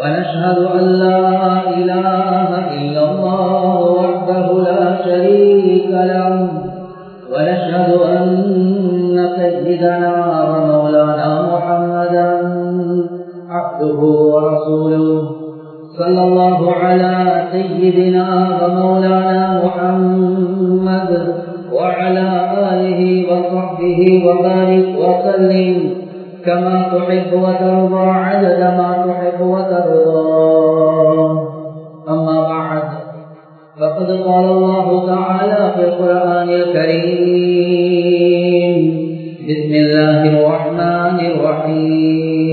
ونشهد أن لا إله إلا الله وحده لا شريك له. ونشهد أن سيدنا ومولانا محمدا عبده ورسوله. صلى الله على سيدنا ومولانا محمد وعلى آله وصحبه وبارك وسلم. كما تحب وترضى عدد ما تحب وترضى. أما بعد فقد قال الله تعالى في القرآن الكريم بسم الله الرحمن الرحيم.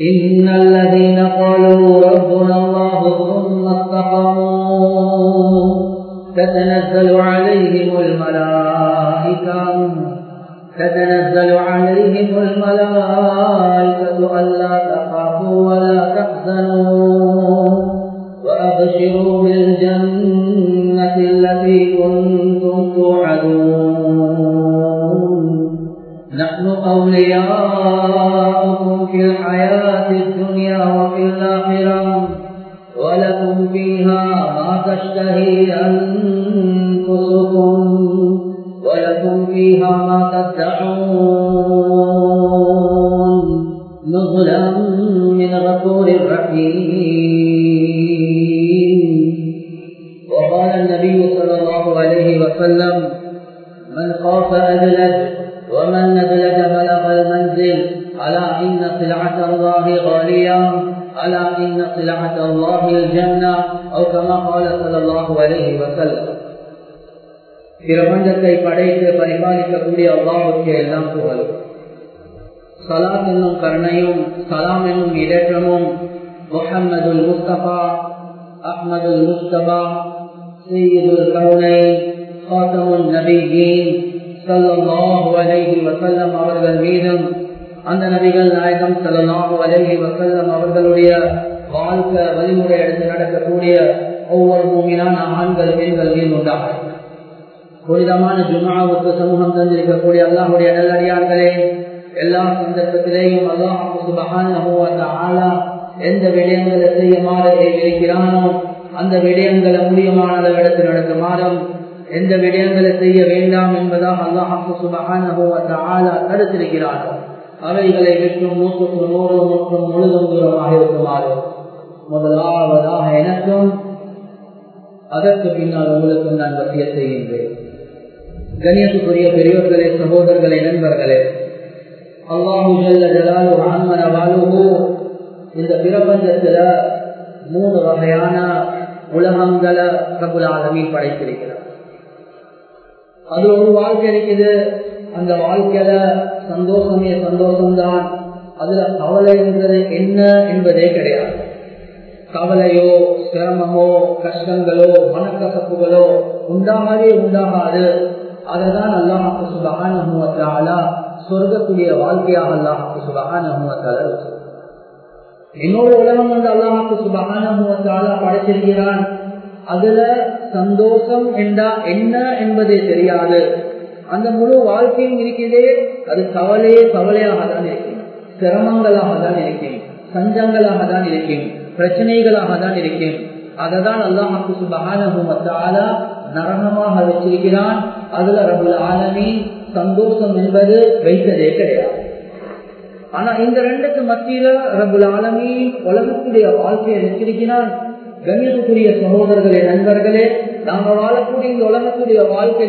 إن الذين قالوا ربنا الله ثم استقاموا تتنزل عليهم الملائكة. تتنزل عليهم الملائكة ألا تخافوا ولا تحزنوا. وأبشروا بالجنة அஹ்மதுல் முஸ்தபா சையதுல் கருணை காத்தமுல் நபிகீன் சல்லாஹு அலைஹி வசல்லம் அவர்கள் மீதும் அந்த நபிகள் நாயகம் சல்லாஹு அலைஹி வசல்லம் அவர்களுடைய வாழ்க்கை வழிமுறை எடுத்து நடக்கக்கூடிய ஒவ்வொரு பூமியிலான ஆண்கள் பெண்கள் மீது உண்டாகும் புனிதமான ஜுமாவுக்கு சமூகம் தந்திருக்கக்கூடிய அல்லாஹுடைய நல்லடியார்களே எல்லா சந்தர்ப்பத்திலேயும் அல்லாஹ் மகான் எந்த விடயங்களை செய்யுமாறு இருக்கிறானோ அந்த விடயங்களை முடியுமான அளவிடத்தில் நடக்குமாறும் எந்த விடயங்களை செய்ய வேண்டாம் என்பதாக அல்லாஹு சுபகான தடுத்திருக்கிறானோ அவைகளை விட்டும் நூற்றுக்கு நூறு மற்றும் முழுதும் தூரமாக இருக்குமாறு. முதலாவதாக எனக்கும் அதற்கு பின்னால் உங்களுக்கும் நான் வசிய செய்கின்றேன். கணியத்துக்குரிய பெரியோர்களே சகோதரர்களே நண்பர்களே அல்லாஹு ஜலாலு ஆன்மன வாழுகு இந்த பிரபஞ்சத்துல மூணு வகையான உலகங்களை பிரபுல ஆலமில் படைத்திருக்கிறார். அது ஒரு வாழ்க்கை இருக்குது. அந்த வாழ்க்கையில சந்தோஷமே சந்தோஷம்தான். அதுல கவலை என்பது என்ன என்பதே கிடையாது. கவலையோ சிரமமோ கஷ்டங்களோ மனக்கசப்புகளோ உண்டாகவே உண்டாகாது. அததான் அல்லாஹாக்கு சுபகான சொர்க்கக்கூடிய வாழ்க்கையாக அல்லாஹாக்கு சுபகான இன்னொரு உலகம் வந்து அல்லாமக்கு சுபகான படைச்சிருக்கிறான் அதுல சந்தோஷம் என்றா என்ன என்பதே தெரியாது. அந்த முழு வாழ்க்கையும் இருக்கிறதே அது கவலையே கவலையாக தான் இருக்கும் சிரமங்களாக தான் இருக்கும் சஞ்சங்களாக தான் இருக்கும் பிரச்சனைகளாக தான் இருக்கும் அதை தான் அல்லாமக்கு சுபகான நரகமாக வச்சிருக்கிறான். அதுல ரகுல் ஆலமி சந்தோஷம் என்பது வைத்ததே கிடையாது. ஆனா இந்த ரெண்டுக்கு மத்தியில ரபுல் ஆலமி உலகத்துடைய வாழ்க்கையை வச்சிருக்கிறான் கண்ணியத்துக்குரிய சகோதரர்களே நண்பர்களே நாங்க வாழக்கூடிய இந்த உலகத்துடைய வாழ்க்கை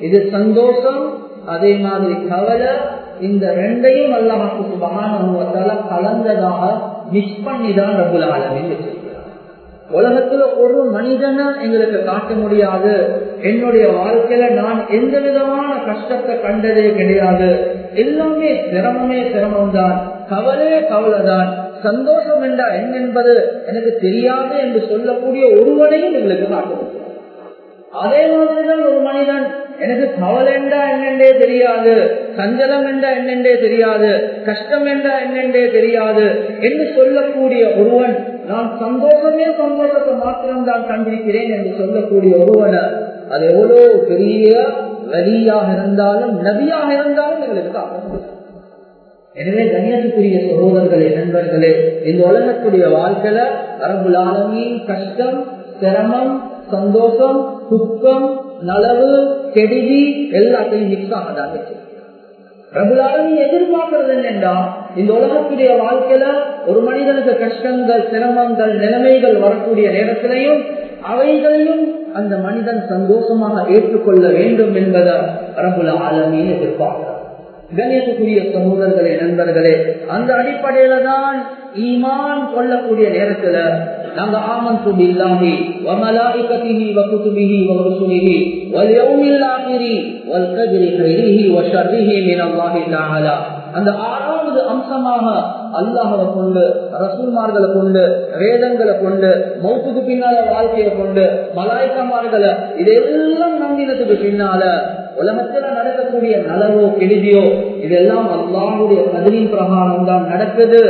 இது சந்தோஷம் அதே மாதிரி கவலை இந்த ரெண்டையும் அல்லாஹாக்கு சுபகான கலந்ததாக மிஸ் பண்ணி தான் ரபுல் ஆலமின் உலகத்துல ஒரு மனிதனை எங்களுக்கு காட்ட முடியாது. என்னுடைய வாழ்க்கையில நான் எந்த விதமான கஷ்டத்தை கண்டதே கிடையாது. எல்லாமே சிரமமே சிரமம்தான். கவலையே கவலைதான். சந்தோஷம் என்றா என்ன என்பது எனக்கு தெரியாது என்று சொல்லக்கூடிய ஒருவனையும் எங்களுக்கு காட்ட அதே மாதிரிதான் ஒரு மனிதன். எனக்கு கவலை என்றா என்னென்றே தெரியாது. சஞ்சலம் என்றா என்னென்றே தெரியாது. கஷ்டம் என்றா என்னென்றே தெரியாது. என்று சொல்லக்கூடிய ஒருவன் நான் சந்தோஷமே சந்தோஷத்தை மாத்திரம் தான் கண்டிருக்கிறேன் என்று சொல்லக்கூடிய ஒருவனை அது எவ்வளவு பெரிய வலியாக இருந்தாலும் நபியாக இருந்தாலும் எங்களுக்கு காக்க எனவே கண்ணியத்துக்குரிய சகோதரர்களே நண்பர்களே இந்த உலகத்துடைய வாழ்க்கையில அரபுலாலமி கஷ்டம் சிரமம் சந்தோஷம் துக்கம் நலவு கெடுதி எல்லாத்தையும் மிக்ஸ் ஆகதான் பிரபுலாலும் எதிர்பார்க்கிறது என்னென்றா? இந்த உலகத்துடைய வாழ்க்கையில ஒரு மனிதனுக்கு கஷ்டங்கள் சிரமங்கள் நிலைமைகள் வரக்கூடிய நேரத்திலையும் அவைகளையும் அந்த மனிதன் சந்தோஷமாக ஏற்றுக்கொள்ள வேண்டும் என்பதை பிரபுல ஆலமியை எதிர்பார்க்கிறார். கணேசக்குரிய சமூகர்களே நண்பர்களே அந்த அடிப்படையில தான் ஈமான் கொள்ளக்கூடிய நேரத்துல நாங்க ஆமன் இல்லாமி وملائكته وكتبه ورسله واليوم الآخر والقدر خيره وشره من الله تعالى அந்த ஆறாவது அம்சமாக அல்லாஹவை கொண்டு ரசூல்மார்களை கொண்டு வேதங்களை கொண்டு மௌத்துக்கு பின்னால வாழ்க்கையை கொண்டு மலாய்க்கமார்களை இதெல்லாம் நம்பினதுக்கு பின்னால உலகத்துல நடக்கக்கூடிய நலவோ கெடுதியோ இதெல்லாம் அல்லாஹுடைய பதிலின் பிரகாரம் தான் நடக்குது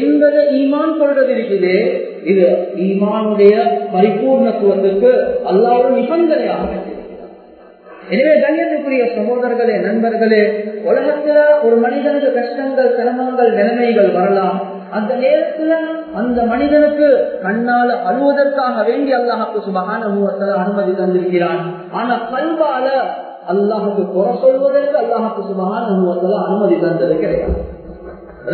என்பதை ஈமான் கொள்றது இருக்குது இது ஈமானுடைய பரிபூர்ணத்துவத்துக்கு அல்லாவோட நிபந்தனையாக எனவே கண்ணியத்துக்குரிய சகோதரர்களே நண்பர்களே உலகத்துல ஒரு மனிதனுக்கு கஷ்டங்கள் சிரமங்கள் நிலைமைகள் வரலாம். அந்த நேரத்துல அந்த மனிதனுக்கு கண்ணால அழுவதற்காக வேண்டி அல்லாஹுக்கு சுபகான அனுமதி தந்திருக்கிறான். ஆனா கல்வால அல்லாஹுக்கு குறை சொல்வதற்கு அல்லாஹுக்கு சுபகான அனுமதி தந்தது கிடையாது.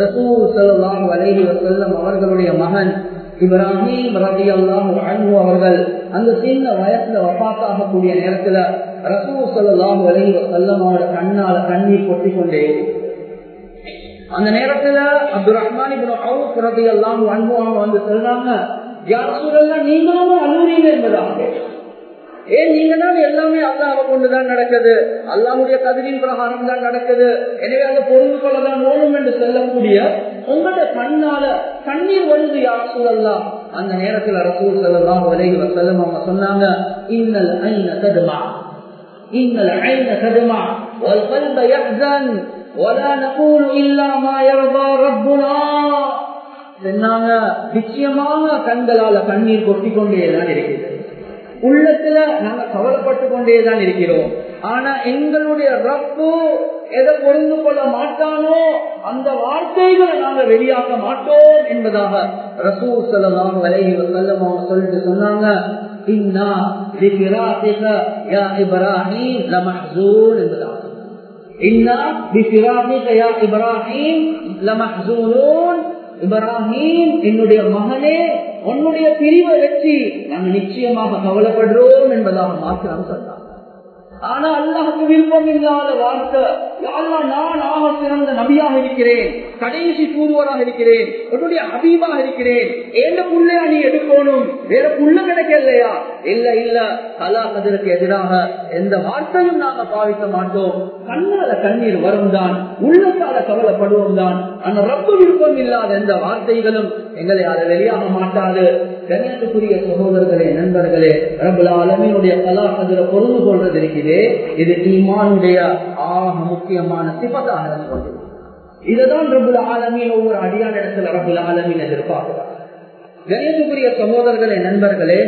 ரசூல் சல்லாஹு வசல்லம் அவர்களுடைய மகன் இப்ராஹிம் ரவி அல்லாஹு அன்பு அவர்கள் அந்த சின்ன வயசுல வப்பாத்தாகக்கூடிய நேரத்துல ரசூல் சல்லாஹு அலைஹி வசல்லம் கண்ணால கண்ணீர் கொட்டி கொண்டே அந்த நேரத்துல அப்துல் ரஹ்மான் ரவி அல்லாஹு அன்பு அவங்க வந்து சொல்றாங்க யார் சூழல்லாம் நீங்களும் அழுறீங்க என்பதாக. ஏன் நீங்க தான் எல்லாமே அல்லாஹ் கொண்டுதான் நடக்குது அல்லாஹுடைய கதிரின் பிரகாரம் தான் நடக்குது எனவே அந்த பொருள் கொள்ளதான் ஓடும் என்று சொல்லக்கூடிய உங்களுடைய கண்ணால கண்ணீர் வருது யார் சூழல்லாம் அந்த நேரத்தில் ரசூல் செல்லலாம் விலகி செல்லம் அவங்க சொன்னாங்க இன்னல் ஐன கதுமா இன்னல் ஐன கதுமா والقلب يحزن ولا نقول إلا ما يرضى ربنا சொன்னாங்க நிச்சயமாக கண்களால கண்ணீர் கொட்டிக் கொண்டேதான் இருக்கிறது உள்ளத்துல நாங்க கவலைப்பட்டு கொண்டேதான் இருக்கிறோம். ஆனா எங்களுடைய ரப்பு எதை புரிந்து கொள்ள மாட்டானோ அந்த வார்த்தைகளை நாங்க வெளியாக்க மாட்டோம் என்பதாக ரசூ சொல்லலாம் விலகி செல்லமா சொல்லிட்டு சொன்னாங்க. இன்னா என்பதாக. இன்னா யா இப்ராஹிம் இப்ராஹிம் என்னுடைய மகனே உன்னுடைய பிரிவை வச்சு நாங்கள் நிச்சயமாக கவலைப்படுறோம் என்பதாக மாத்திரம் சொன்னாங்க. ஆனா அல்லாஹுக்கு விருப்பம் இல்லாத வார்த்தை நான் ஆக சிறந்த நபியாக இருக்கிறேன் கடைசி தூதுவராக இருக்கிறேன் உன்னுடைய ஹபீபாக இருக்கிறேன். எந்த புள்ளையா நீ எடுக்கணும்? வேற புள்ள கிடைக்கலையா? இல்ல இல்ல. கலா கதிருக்கு எதிராக எந்த வார்த்தையும் நாங்க பாவிக்க மாட்டோம். கண்ணால கண்ணீர் வரும் தான் உள்ளத்தால கவலைப்படுவோம் தான் ஆனா ரப்பு விருப்பம் இல்லாத எந்த வார்த்தைகளும் எங்களை அதை வெளியாக மாட்டாது. கண்ணியத்துக்குரிய சகோதரர்களே நண்பர்களே ரபுல அலமீனுடைய கலா கதிர பொருந்து கொள்றது இருக்குது. இது ஈமானுடைய ஆக முக்கியமான சிபத்தாக இதுதான் ரபுல் ஆலமீன் ஒவ்வொரு அடியான இடத்துல ரபுல் ஆலமீன் எதிர்பார்க்கிறார். கணியத்துக்குரிய சகோதரர்களே நண்பர்களே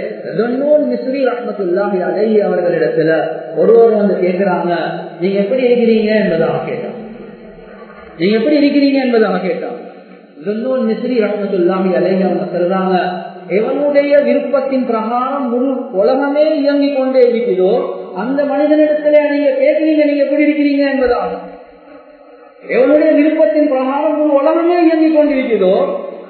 மிஸ்ரி ரஹமத்துல்லாஹி அலை அவர்களிடத்துல ஒருவர் வந்து கேட்கிறாங்க நீங்க எப்படி இருக்கிறீங்க? என்பதாக கேட்டான். நீங்க எப்படி இருக்கிறீங்க? என்பதாக கேட்டான். மிஸ்ரி ரஹமத்துல்லாஹி அலை அவங்க சொல்றாங்க எவனுடைய விருப்பத்தின் பிரகாரம் முழு உலகமே இயங்கிக் கொண்டே இருக்கிறதோ அந்த மனிதனிடத்திலே நீங்க கேட்கிறீங்க நீங்க எப்படி இருக்கிறீங்க என்பதாகும். எவனுடைய விருப்பத்தின் பிரகாரம் முழு உலகமே இயங்கிக் கொண்டிருக்கிறதோ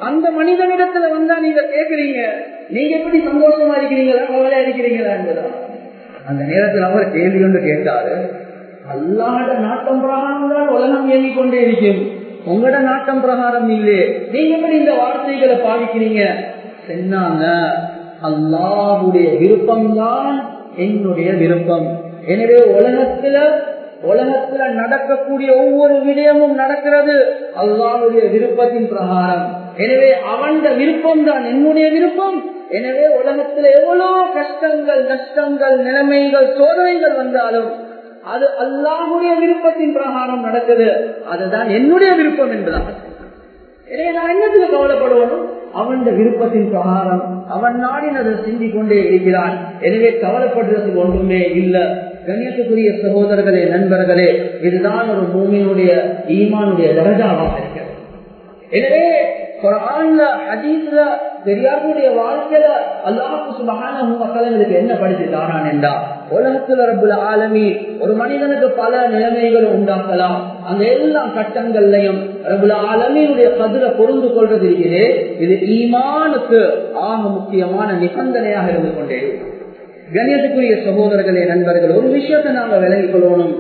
அந்த மனிதனிடத்துல வந்தா நீங்க கேட்கிறீங்க நீங்க எப்படி சந்தோஷமா இருக்கிறீங்களா கவலையா இருக்கிறீங்களா என்பதா அந்த நேரத்தில் அவர் கேள்வி ஒன்று கேட்டாரு அல்லாட நாட்டம் பிரகாரம் தான் உலகம் இயங்கிக் கொண்டே இருக்கும் உங்களோட நாட்டம் பிரகாரம் இல்லையே. நீங்க எப்படி இந்த வார்த்தைகளை பாவிக்கிறீங்க? சொன்னாங்க அல்லாவுடைய விருப்பம்தான் என்னுடைய விருப்பம். எனவே உலகத்துல உலகத்துல நடக்கக்கூடிய ஒவ்வொரு விடயமும் நடக்கிறது அல்லாவுடைய விருப்பத்தின் பிரகாரம். எனவே அவன் விருப்பம் தான் என்னுடைய விருப்பம். எனவே உலகத்துல எவ்வளவு கஷ்டங்கள் நஷ்டங்கள் நிலைமைகள் சோதனைகள் வந்தாலும் அது அல்லாஹுடைய விருப்பத்தின் பிரகாரம் நடக்குது. அதுதான் என்னுடைய விருப்பம் என்பதாக எனவே நான் என்னத்துல கவலைப்படுவனும் அவன் விருப்பத்தின் பிரகாரம் அவன் நாடினதை சிந்தி கொண்டே இருக்கிறான். எனவே கவலைப்படுறதுக்கு ஒன்றுமே இல்லை. கண்ணியத்துக்குரிய சகோதரர்களே நண்பர்களே இதுதான் ஒரு பூமியினுடைய ஈமானுடைய தரஜாவாக இருக்கிறது. எனவே ஹதீஸ்ல பெரியாருடைய வாழ்க்கையில அல்லாஹு சுபகான மக்களுக்கு என்ன படித்து தாரான் என்றா? உலகத்துல ரப்புல ஆலமி ஒரு மனிதனுக்கு பல நிலைமைகளும் உண்டாக்கலாம். அந்த எல்லா கட்டங்கள்லையும் ரபுல ஆலமியுடைய கதிரை பொருந்து கொள்றது இருக்கிறே இது ஈமானுக்கு ஆக முக்கியமான நிபந்தனையாக இருந்து கொண்டே கணியத்துக்குரிய சகோதரர்களே நண்பர்கள் ஒரு விஷயத்தை நாங்க விலகிக் கொள்ளணும்.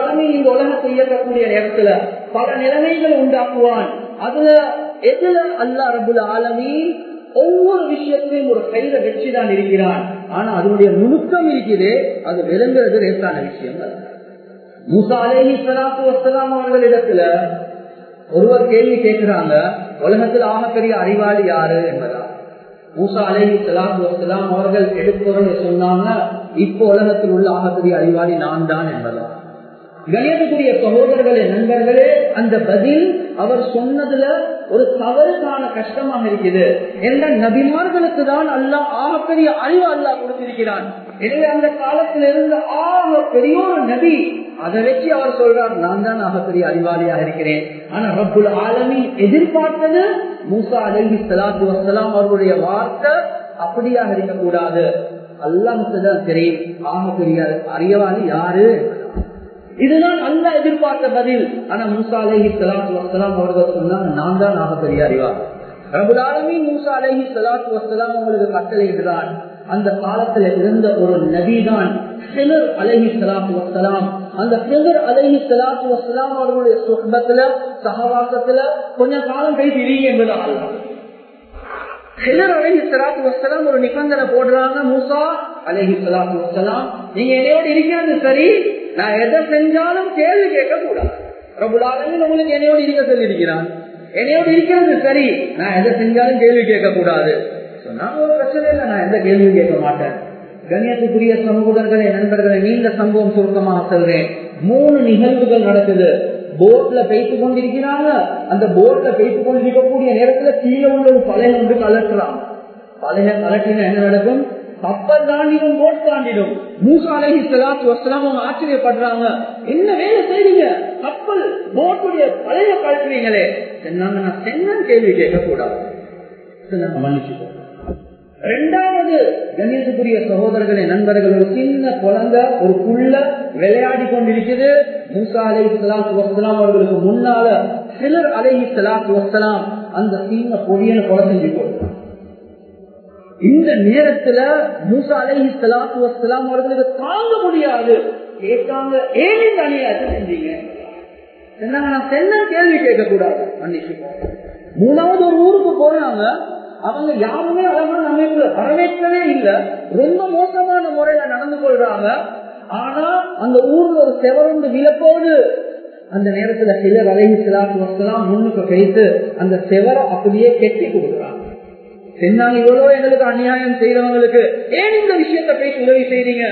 ஆலமி இந்த உலகத்தை இயக்கக்கூடிய நேரத்துல பல நிலைமைகள் உண்டாக்குவான். அதுல எதுல அல்லா ரபுல் ஆலமி ஒவ்வொரு விஷயத்திலையும் ஒரு கையில வெற்றிதான் இருக்கிறான். ஆனா அதனுடைய நுணுக்கம் இருக்குது. அது விளங்குறது லேசான விஷயம் மூசா சலாத்து வசலாம் அவர்களிடத்துல ஒருவர் கேள்வி கேட்கிறாங்க உலகத்தில் ஆகப்பெரிய அறிவாளி யாரு என்பதா மூசா அலேஹி சலாத்து வசலாம் அவர்கள் எடுப்பவர்கள் சொன்னாங்க இப்போ உலகத்தில் உள்ள ஆகப்பெரிய அறிவாளி நான் தான் என்பதா கணியத்துக்குரிய சகோதரர்களே நண்பர்களே அந்த பதில் அவர் சொன்னதுல ஒரு தவறுக்கான கஷ்டமாக இருக்குது. என்ற நபிமார்களுக்கு தான் அல்லா ஆகப்பெரிய அறிவு அல்லா கொடுத்திருக்கிறான். எனவே அந்த காலத்தில் இருந்து ஆக பெரிய ஒரு நபி அதை வச்சு அவர் சொல்றார் நான் தான் ஆகப்பெரிய அறிவாளியாக இருக்கிறேன். ஆனா ரப்புல் ஆலமி எதிர்பார்த்தது மூசா அலஹி சலாத்து வசலாம் அவர்களுடைய வார்த்தை அப்படியாக இருக்கக்கூடாது. அல்லாமுக்கு தான் தெரியும் ஆகப்பெரிய அறிவாளி யாரு? இதுதான் அல்ல எதிர்பார்த்த பதில். ஆனா மூசா அலஹி சலாத்து வசலாம் அவர்கள் சொன்னாங்க நான் தான் பெரிய அறிவார் ரபுலாலமி மூசா அலஹி சலாத்து வசலாம் அவர்களுக்கு கட்டளையிடுறான் அந்த காலத்துல இருந்த ஒரு நபிதான் சிலர் அலஹி சலாத்து வசலாம் அந்த சிலர் அலஹி சலாத்து வசலாம் அவர்களுடைய சுகத்துல சகவாசத்துல கொஞ்ச காலம் கழித்து இருங்க என்பது சிலர் அலஹி சலாத்து வசலாம் ஒரு நிபந்தனை போடுறாங்க மூசா அலஹி சலாத்து வசலாம் நீங்க என்னையோடு இருக்கிறது சரி நான் எதை செஞ்சாலும் கேள்வி கேட்க கூடாது பிரபுலாலுமே உங்களுக்கு என்னையோடு இருக்க சொல்லியிருக்கிறான். என்னையோடு இருக்கிறது சரி. நான் எதை செஞ்சாலும் கேள்வி கேட்க கூடாது நான் ஒரு பிரச்சனை இல்லை. நான் எந்த கேள்வியும் கேட்க மாட்டேன். கண்ணியத்துக்குரிய சமூகர்களே நண்பர்களே நீண்ட சம்பவம் சுருக்கமாக சொல்றேன். மூணு நிகழ்வுகள் நடக்குது. போட்ல பேசி கொண்டிருக்கிறாங்க. அந்த போட்ல பேசி கொண்டிருக்கக்கூடிய நேரத்துல கீழே உள்ள ஒரு பழைய ஒன்று கலட்டுறான் பழைய கலட்டினா என்ன நடக்கும்? கப்பல் தாண்டிடும் போட் தாண்டிடும் மூசா அலஹி சலாத்து வசலாம் அவங்க ஆச்சரியப்படுறாங்க. என்ன வேலை செய்றீங்க? கப்பல் போட்டுடைய பழைய கலட்டுறீங்களே சொன்னாங்க நான் சென்னன் கேள்வி கேட்கக்கூடாது. மன்னிச்சுக்கோ ரெண்டாவது கணேசக்குரிய சகோதரர்களே நண்பர்கள் ஒரு சின்ன குழந்தை ஒரு புள்ள விளையாடி கொண்டிருக்குது. மூசா அலை சலாத்து வசலாம் அவர்களுக்கு முன்னால சிலர் அலை சலாத்து வசலாம் அந்த சின்ன பொடியன கொலை இந்த நேரத்துல மூசா அலைஹி சலாத்து வசலாம் அவர்களுக்கு தாங்க முடியாது. கேட்காங்க ஏன் இந்த அநியாயத்தை செஞ்சீங்க? நான் சென்ன கேள்வி கேட்க கூடாது மூணாவது ஒரு ஊருக்கு போறாங்க. அவங்க யாருமே அழகான அமைப்புல வரவேற்கவே இல்லை. ரொம்ப மோசமான முறையில நடந்து கொள்றாங்க. ஆனா அந்த ஊர்ல ஒரு செவரண்டு விழப்போது அந்த நேரத்துல சிலர் அழகி சிலாத்து வசலாம் முன்னுக்கு பேசு அந்த செவரை அப்படியே கெட்டி கொடுக்குறாங்க. சென்னாங்க இவ்வளவு எங்களுக்கு அநியாயம் செய்யறவங்களுக்கு ஏன் இந்த விஷயத்த பேசி உதவி செய்றீங்க?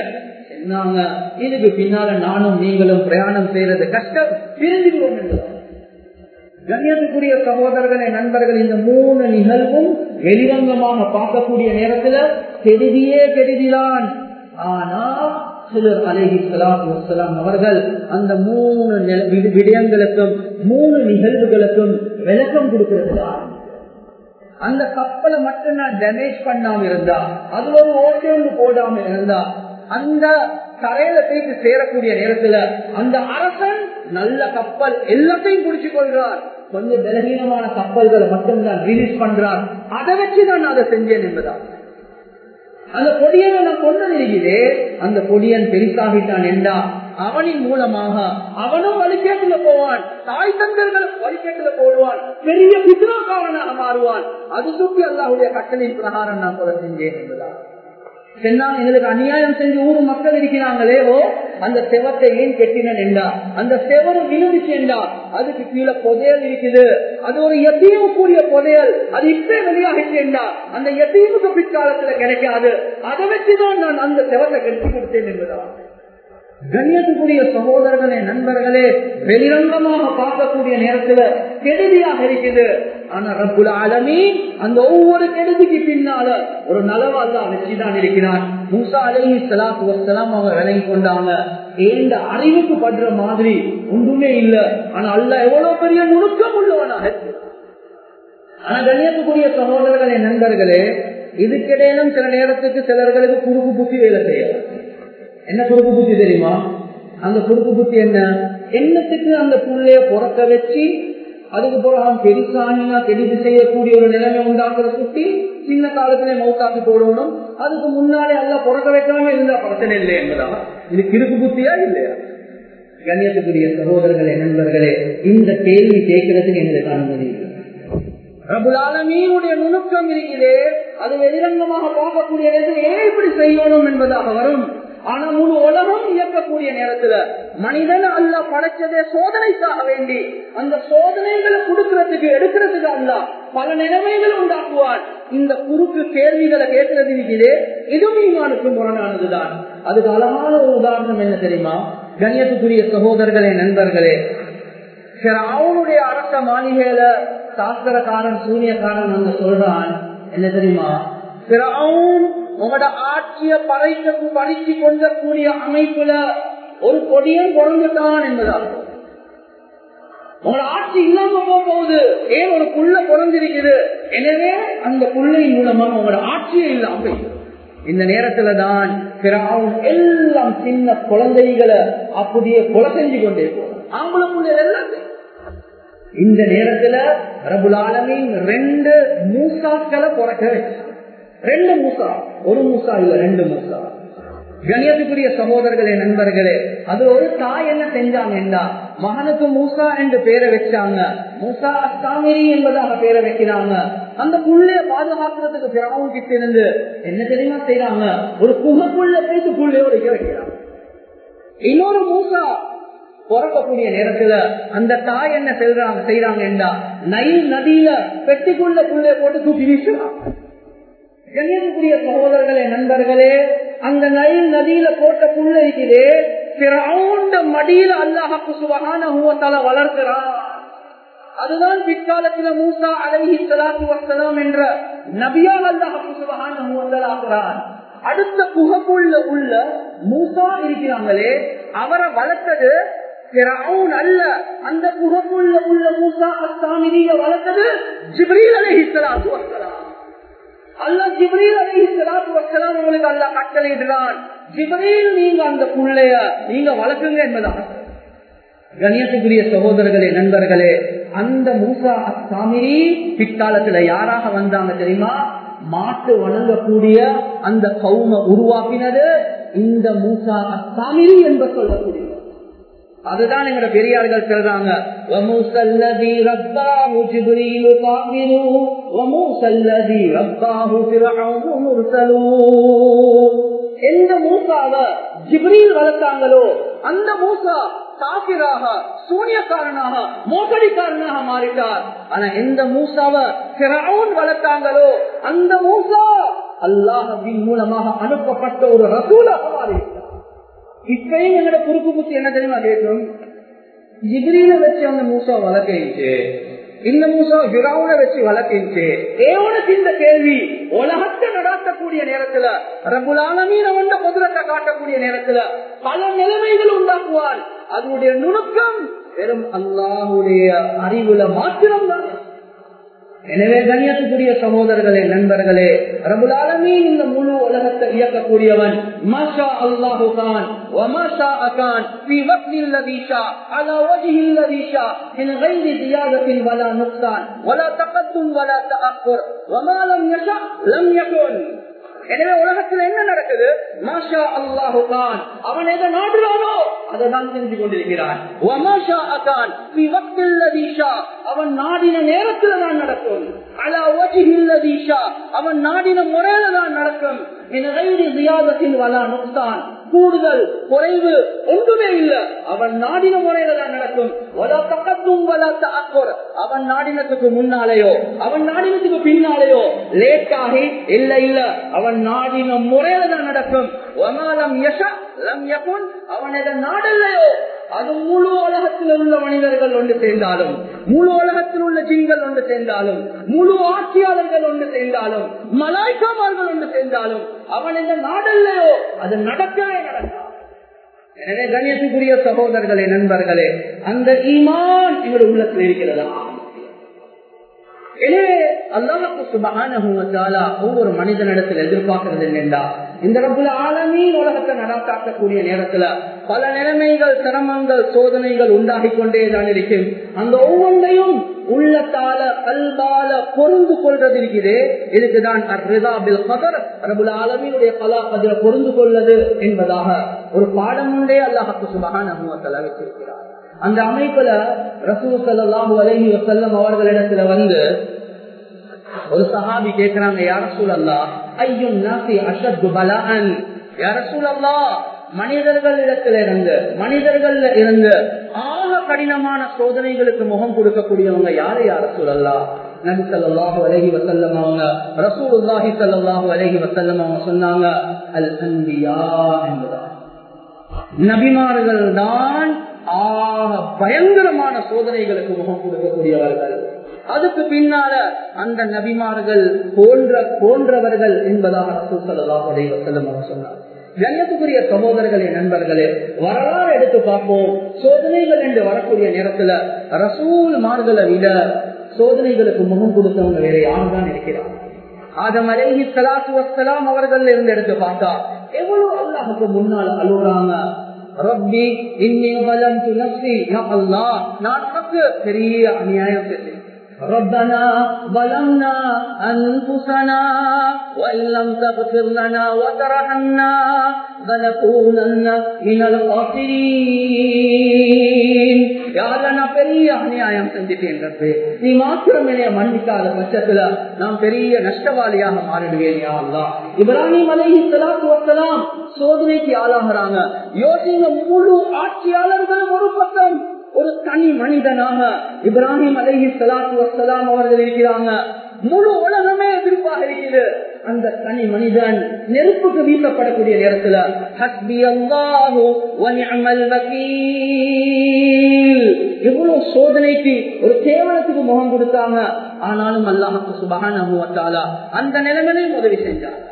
சென்னாங்க இதுக்கு பின்னால நானும் நீங்களும் பிரயாணம் செய்யறது கஷ்டம். பிரிஞ்சுக்கிறோம் என்பதான் கண்ணியத்துக்குரிய சகோதரர்களே நண்பர்கள் இந்த மூணு நிகழ்வும் வெளிரங்கமாக பார்க்கக்கூடிய நேரத்துல கெடுதியே கெடுதிதான். ஆனா சிலர் அலஹி சலாம் அவர்கள் அந்த மூணு விடயங்களுக்கும் மூணு நிகழ்வுகளுக்கும் விளக்கம் கொடுக்கிறது அந்த கப்பலை மட்டும் நான் டேமேஜ் பண்ணாம இருந்தா அது ஒரு ஓட்டை ஒன்று போடாம இருந்தா அந்த தரையில போயிட்டு சேரக்கூடிய நேரத்துல அந்த அரசன் நல்ல கப்பல் எல்லாத்தையும் பிடிச்சு கொள்கிறார். கொஞ்சம் பலகீனமான கப்பல்களை மட்டும்தான் ரிலீஸ் பண்றார். அதை வச்சு நான் அதை செஞ்சேன் என்பதா அந்த பொடியனை நான் கொண்டு இருக்கிறேன் அந்த பொடியன் பெருசாகிட்டான் என்றா அவனின் மூலமாக அவனும் வழிகேட்டுல போவான். தாய் தந்தர்களும் வழிகேட்டுல போடுவான். பெரிய பித்ராக்காரனாக மாறுவான். அது சுற்றி அல்லாவுடைய கட்டளையின் பிரகாரம் நான் கொலை செஞ்சேன் என்பதா சென்னா எங்களுக்கு அநியாயம் செஞ்சு ஊரு மக்கள் இருக்கிறாங்களே அந்த செவத்தை ஏன் கெட்டினன் என்றா அந்த செவரு விழுந்துச்சு என்றா அதுக்கு கீழே புதையல் இருக்குது. அது ஒரு எத்தீவு கூடிய புதையல். அது இப்பே வெளியாகிச்சு என்றா அந்த எத்தீவுக்கு பிற்காலத்துல கிடைக்காது. அதை வச்சுதான் நான் அந்த செவத்தை கெட்டி கொடுத்தேன் என்பதான் கண்ணியத்துக்குரிய சகோதரர்களே நண்பர்களே வெளிரங்கமாக பார்க்கக்கூடிய நேரத்துல கெடுதியாக இருக்குது. ஆனா ரப்புல அலமே அந்த ஒவ்வொரு கெடுதிக்கு பின்னால ஒரு நலவாதா வச்சுதான் இருக்கிறான் மூசா அலி சலாத்து வசலாம் அவங்க விலகி கொண்டாங்க. ஏந்த அறிவுக்கு படுற மாதிரி ஒன்றுமே இல்ல. ஆனா அல்ல எவ்வளவு பெரிய நுணுக்கம் உள்ளவனாக ஆனா கண்ணியத்துக்குரிய சகோதரர்களே நண்பர்களே இதுக்கிடையிலும் சில நேரத்துக்கு சிலர்களுக்கு குறுக்கு புத்தி வேலை செய்யலாம். என்ன குறுக்கு புத்தி தெரியுமா? அந்த குறுக்கு புத்தி என்ன? என்னத்துக்கு அந்த புள்ளைய புறக்க வச்சு அதுக்கு பிறகு அவன் பெருசானினா கெடுதி செய்யக்கூடிய ஒரு நிலைமை உண்டாக்குற குட்டி சின்ன காலத்திலே மௌத்தாக்கி போடணும். அதுக்கு முன்னாலே அல்ல புறக்க வைக்காம இருந்தா பிரச்சனை இல்லை என்பதா இது கிறுக்கு புத்தியா இல்லையா? கண்ணியத்துக்குரிய சகோதரர்களே நண்பர்களே இந்த கேள்வி கேட்கறதுக்கு எங்களுக்கு அனுமதி பிரபுலாலமீனுடைய நுணுக்கம் இருக்கிறே அது வெளிரங்கமாக பார்க்கக்கூடிய ஏன் இப்படி செய்யணும் என்பதாக வரும். ஆனா முழு உலகம் இயக்கக்கூடிய நேரத்துல மனிதன் அல்ல படைச்சதே சோதனைக்காக வேண்டி அந்த சோதனைகளை கொடுக்கறதுக்கு எடுக்கிறதுக்கு அல்ல பல நிலைமைகள் உண்டாக்குவான். இந்த குறுக்கு கேள்விகளை கேட்கறது இருக்கிறே இதுவும் ஈமானுக்கு முரணானதுதான் அதுக்கு அழகான ஒரு உதாரணம் என்ன தெரியுமா? கண்ணியத்துக்குரிய சகோதரர்களே நண்பர்களே அவனுடைய அரச மாளிகையில சாஸ்திரக்காரன் சூரியக்காரன் வந்து சொல்றான் என்ன தெரியுமா? உங்களோட ஆட்சிய பறைக்கு படித்து கொண்டக்கூடிய அமைப்புல ஒரு கொடியும் பிறந்துட்டான் என்பதால். உங்களோட ஆட்சி இல்லாம போகுது ஏன் ஒரு புள்ள குறைஞ்சிருக்குது? எனவே அந்த புள்ளையின் மூலமாக உங்களோட ஆட்சியே இல்லாம இந்த நேரத்துல தான் எல்லாம் சின்ன குழந்தைகளை அப்படியே கொலை செஞ்சு கொண்டே ஆம்பளம் ஆம்பளை எல்லாத்தையும் இந்த நேரத்துல ரபுலாலமின் ரெண்டு மூசாக்களை பிறக்க ரெண்டு மூசா. ஒரு மூசா இல்ல ரெண்டு மூசா கணியத்துக்குரிய சகோதரர்களே நண்பர்களே அது ஒரு தாய் என்ன செஞ்சாங்கன்னா மகனுக்கு மூசா என்று பேரை வச்சாங்க. மூசா அஸ்தாமிரி என்பதாக பேரை வைக்கிறாங்க. அந்த புள்ளைய பாதுகாக்கிறதுக்கு பிறவும் கிட்ட இருந்து என்ன தெரியுமா செய்யறாங்க ஒரு புகைப்புள்ள பேசி புள்ளையோட வைக்கிறாங்க. இன்னொரு மூசா பிறக்கக்கூடிய நேரத்துல அந்த தாய் என்ன செல்றாங்க செய்யறாங்க என்றா நைல் நதியில பெட்டிக்குள்ள புள்ளைய போட்டு தூக்கி வீசுறாங்க. கண்ணியத்துக்குரிய சகோதரர்களே நண்பர்களே அந்த நைல் நதியில போட்ட புள்ள இருக்கிறே மடியில அல்லாஹாக்கு சுபகான வளர்க்கிறான். அதுதான் பிற்காலத்தில் மூசா அலஹி சலாத்து வசலாம் என்ற நபியாக அல்லாஹாக்கு சுபகான அடுத்த புகப்புள்ள உள்ள மூசா இருக்கிறாங்களே அவரை வளர்த்தது அல்ல. அந்த புகப்புள்ள உள்ள மூசா அஸ்தாமினிய வளர்த்தது ஜிப்ரீல் அலஹி சலாத்து வசலாம் அல்லா ஜிப்ரீல் அலி சலாத்து வசலாம் உங்களுக்கு அல்லா கட்டளையிடுறான் ஜிப்ரீல் நீங்க அந்த புள்ளைய நீங்க வளர்க்குங்க என்பதாக கணியத்துக்குரிய சகோதரர்களே நண்பர்களே அந்த மூசா அஸ்தாமிரி பிற்காலத்துல யாராக வந்தாங்க தெரியுமா? மாட்டு வணங்கக்கூடிய அந்த கௌம உருவாக்கினது இந்த மூசா அஸ்தாமிரி என்று சொல்லக்கூடிய அதுதான் எங்க பெரியார்கள் சொல்றாங்க. எந்த மூசாவ ஜிப்ரீல் வளர்த்தாங்களோ அந்த மூசா காபிராக சூனியக்காரனாக மோசடிக்காரனாக மாறிட்டார். ஆனா எந்த மூசாவ வளர்த்தாங்களோ அந்த மூசா அல்லாஹின் மூலமாக அனுப்பப்பட்ட ஒரு ரசூலாக மாறிட்டார். இப்பயும் எங்களோட குறுக்கு புத்தி என்ன தெரியுமா கேட்கும் ஜிகிரியில வச்சு அந்த மூசா வளர்க்கிச்சு இந்த மூசா விராவுன வச்சு வளர்க்கிச்சு ஏவனுக்கு இந்த கேள்வி உலகத்தை நடாத்தக்கூடிய நேரத்துல ரகுலாலமீன வந்த குதிரத்தை காட்டக்கூடிய நேரத்துல பல நிலைமைகள் உண்டாக்குவார் அதனுடைய நுணுக்கம் வெறும் அல்லாவுடைய அறிவுல மாத்திரம் தான் எனவே கண்ணியத்துக்குரிய சகோதரர்களே நண்பர்களே ரபுலாலமீன் இந்த முழு உலகத்தை இயக்கக்கூடியவன் மாஷா அல்லாஹு கான் وما كان في وقت الذي شاء على وجه الذي شاء من غير زيادة ولا نقصان ولا تقدم ولا تأخر وما لم يشاء لم يكن எனவே உலகத்துல என்ன நடக்குது? மாஷா அல்லாஹு அவன் எதை நாடுறானோ அதை தான் செஞ்சு கொண்டிருக்கிறான் அவன் நாடின நேரத்துல தான் நடக்கும். அலா வஜ்ஹில் அவன் நாடின முறையில தான் நடக்கும். மின் நுக்தான் கூடுதல் குறைவு ஒன்றுமே இல்ல. அவன் நாடின முறையில தான் நடக்கும். வலா அவன் நாடினத்துக்கு முன்னாலேயோ அவன் நாடினத்துக்கு பின்னாலேயோ லேட் ஆகி இல்ல இல்ல. அவன் நாடின முறையில தான் நடக்கும். அவன் எதை நாடல்லையோ அது முழு உலகத்தில் உள்ள மனிதர்கள் ஒன்று சேர்ந்தாலும் முழு உலகத்தில் உள்ள ஜீங்கள் ஒன்று சேர்ந்தாலும் முழு ஆட்சியாளர்கள் ஒன்று சேர்ந்தாலும் மலாய்க்காமார்கள் ஒன்று சேர்ந்தாலும் அவன் எந்த நாடல்லையோ அது நடக்கவே நடக்காது. எனவே கணேசுக்குரிய சகோதரர்களே நண்பர்களே அந்த ஈமான் எங்களுடைய உள்ளத்தில் இருக்கிறதா? எனவே அல்லாஹு ஒவ்வொரு மனிதனிடத்தில் எதிர்பார்க்கறது என்னென்றா இந்த ரப்புல உலகத்தை நடத்தாக்கக்கூடிய நேரத்துல பல நிலைமைகள் சிரமங்கள் சோதனைகள் உண்டாகி கொண்டேதான் இருக்கும். அந்த ஒவ்வொன்றையும் உள்ளத்தால கல்பால பொருந்து கொள்றது இருக்குது. இதுக்குதான் அர்ரிதாபில் கதர் ரபுல் ஆலமீனுடைய கலா கதிர பொருந்து கொள்வது என்பதாக ஒரு பாடம் உண்டே அல்லாஹுக்கு சுபஹானஹு வச்சிருக்கிறார். அந்த அமைப்புல ரசூல் ஸல்லல்லாஹு அலைஹி வஸல்லம் அவர்களிடத்துல வந்து ஒரு சஹாபி கேட்கிறாங்க யார சூழல்லா ஐயும் நாசி அஷத்து பலான் யார சூழல்லா மனிதர்களிடத்துல இருந்து மனிதர்கள்ல இருந்து ஆக கடினமான சோதனைகளுக்கு முகம் கொடுக்கக்கூடியவங்க யாரு யார சூழல்லா நபி சல்லாஹு அலஹி வசல்லம் அவங்க ரசூலுல்லாஹி ஸல்லல்லாஹு அலஹி வசல்லம் அவங்க சொன்னாங்க அல் அன்பியா என்பதா நபிமார்கள் தான் ஆக பயங்கரமான சோதனைகளுக்கு முகம் கொடுக்கக்கூடியவர்கள். அதுக்கு பின்னால அந்த நபிமார்கள் போன்ற போன்றவர்கள் என்பதாக ரசூல் சொன்னார். கண்ணியத்துக்குரிய சகோதரர்களே நண்பர்களே வரலாறு எடுத்து பார்ப்போம். சோதனைகள் என்று வரக்கூடிய நேரத்துல ரசூல் மார்களை விட சோதனைகளுக்கு முகம் கொடுத்தவங்க வேற யாருதான் இருக்கிறார் ஆதம் அலைஹி ஸலாத்து வஸ்ஸலாம் அவர்கள் இருந்து எடுத்து பார்த்தா எவ்வளவு அல்லாஹுக்கு முன்னால் அழுகுறாங்க ரப்பி இன்னி வலம்து நஃப்ஸி யா அல்லாஹ். நான் உனக்கு பெரிய அநியாயம் செஞ்சேன். ربنا ظلمنا أنفسنا وإن لم تغفر لنا وترحمنا لنكونن من الخاسرين யார நான் பெரிய அநியாயம் செஞ்சுட்டேன் ரப்பே. நீ மாத்திரம் என்னைய மன்னிக்காத பட்சத்துல நான் பெரிய நஷ்டவாளியாக மாறிடுவேன் யா அல்லாஹ் இப்ராஹிம் அலைஹி ஸலாத்து வஸலாம் சோதனைக்கு ஆளாகிறாங்க யோசிங்க முழு ஆட்சியாளர்களும் ஒரு பக்கம் ஒரு தனி மனிதனாக இப்ராஹிம் அலஹி சலாத்து வசலாம் அவர்கள் இருக்கிறாங்க. முழு உலகமே எதிர்ப்பாக இருக்குது. அந்த தனி மனிதன் நெருப்புக்கு வீசப்படக்கூடிய நேரத்துல ஹஸ்பி அல்லாஹு எவ்வளவு சோதனைக்கு ஒரு கேவலத்துக்கு முகம் கொடுத்தாங்க. ஆனாலும் அல்லாஹுக்கு சுபஹானஹு அந்த நிலைமையிலையும் உதவி செஞ்சாங்க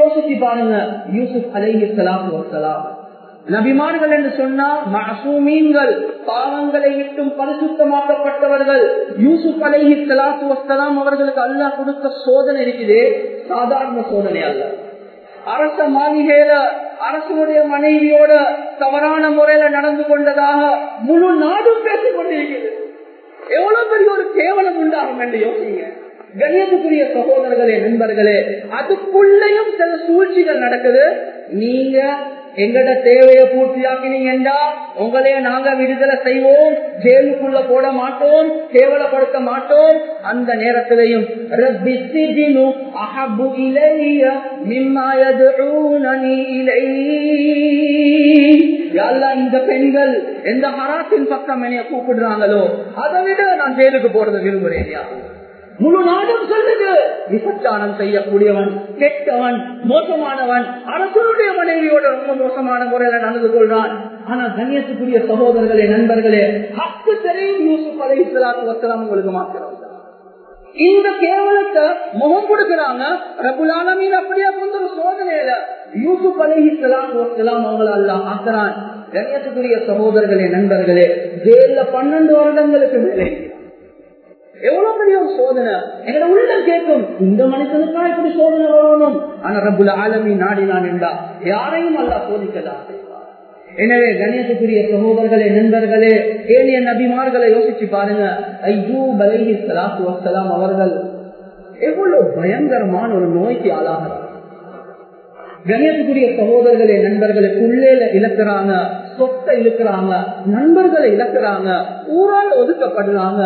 யோசிச்சு பாருங்க யூசுப் அலைஹி ஸலாத்து வசலாம் நபிமார்கள் என்று சொன்னால் மசூமீன்கள் பாவங்களை விட்டும் பரிசுத்தமாக்கப்பட்டவர்கள். யூசுப் அலைஹி ஸலாத்து வஸ்தலாம் அவர்களுக்கு அல்லாஹ் கொடுத்த சோதனை இருக்குது. சாதாரண சோதனை அல்ல. அரச மாளிகையில அரசனுடைய மனைவியோட தவறான முறையில நடந்து கொண்டதாக முழு நாடும் பேசிக் கொண்டிருக்கிறது. எவ்வளவு பெரிய ஒரு கேவலம் உண்டாகும் என்று யோசிங்க கண்ணியத்துக்குரிய சகோதரர்களே நண்பர்களே அதுக்குள்ளேயும் சில சூழ்ச்சிகள் நடக்குது. நீங்க எங்கட தேவையை பூர்த்தியாக்கினீங்கடா உங்களைய நாங்க விடுதலை செய்வோம் ஜெயிலுக்குள்ள போட மாட்டோம் கேவலப்படுத்த மாட்டோம். அந்த நேரத்திலையும் இலைய இந்த பெண்கள் எந்த ஹராத்தின் பக்கம் என்னைய கூப்பிடுறாங்களோ அதை விட நான் ஜெயிலுக்கு போறது விரும்புறேன் முழு நாடும் சொல்லுது. விபச்சாரம் செய்யக்கூடியவன் கெட்டவன் மோசமானவன் அரசனுடைய மனைவியோட ரொம்ப மோசமான முறையில நடந்து கொள்றான். ஆனா கண்ணியத்துக்குரிய சகோதரர்களே நண்பர்களே ஹக்கு தெரியும் யூசுப் அலை இஸ்லாத்து வசலாம் உங்களுக்கு மாத்திரம் இந்த கேவலத்தை முகம் கொடுக்கிறாங்க. ரபுலாலமீன் அப்படியே கொண்டு ஒரு சோதனையில யூசுப் அலஹி சலாத்து வசலாம் அவங்கள அல்ல ஆக்குறான். கண்ணியத்துக்குரிய சகோதரர்களே நண்பர்களே ஜெயில பன்னெண்டு வருடங்களுக்கு மேலே எவ்வளவு பெரிய ஒரு சோதனை? எங்களோட உள்ள கேட்கும். இந்த மனுஷனுக்கா இப்படி சோதனை வரணும். ஆனா ரபுல் ஆலமி நாடினான் என்றா யாரையும் அல்ல சோதிக்கலாம் எனவே கண்ணியத்துக்குரிய சகோதரர்களே நண்பர்களே ஏனைய நபிமார்களை யோசிச்சு பாருங்க. ஐயோ பலைஹி சலாத்து வசலாம் அவர்கள் எவ்வளவு பயங்கரமான ஒரு நோய்க்கு ஆளாகிறார் கணியத்துக்குரிய சகோதரர்களே நண்பர்களுக்கு புள்ளேல இழக்கிறாங்க சொத்தை இழுக்கிறாங்க நண்பர்களை இழக்கிறாங்க ஊரால் ஒதுக்கப்படுறாங்க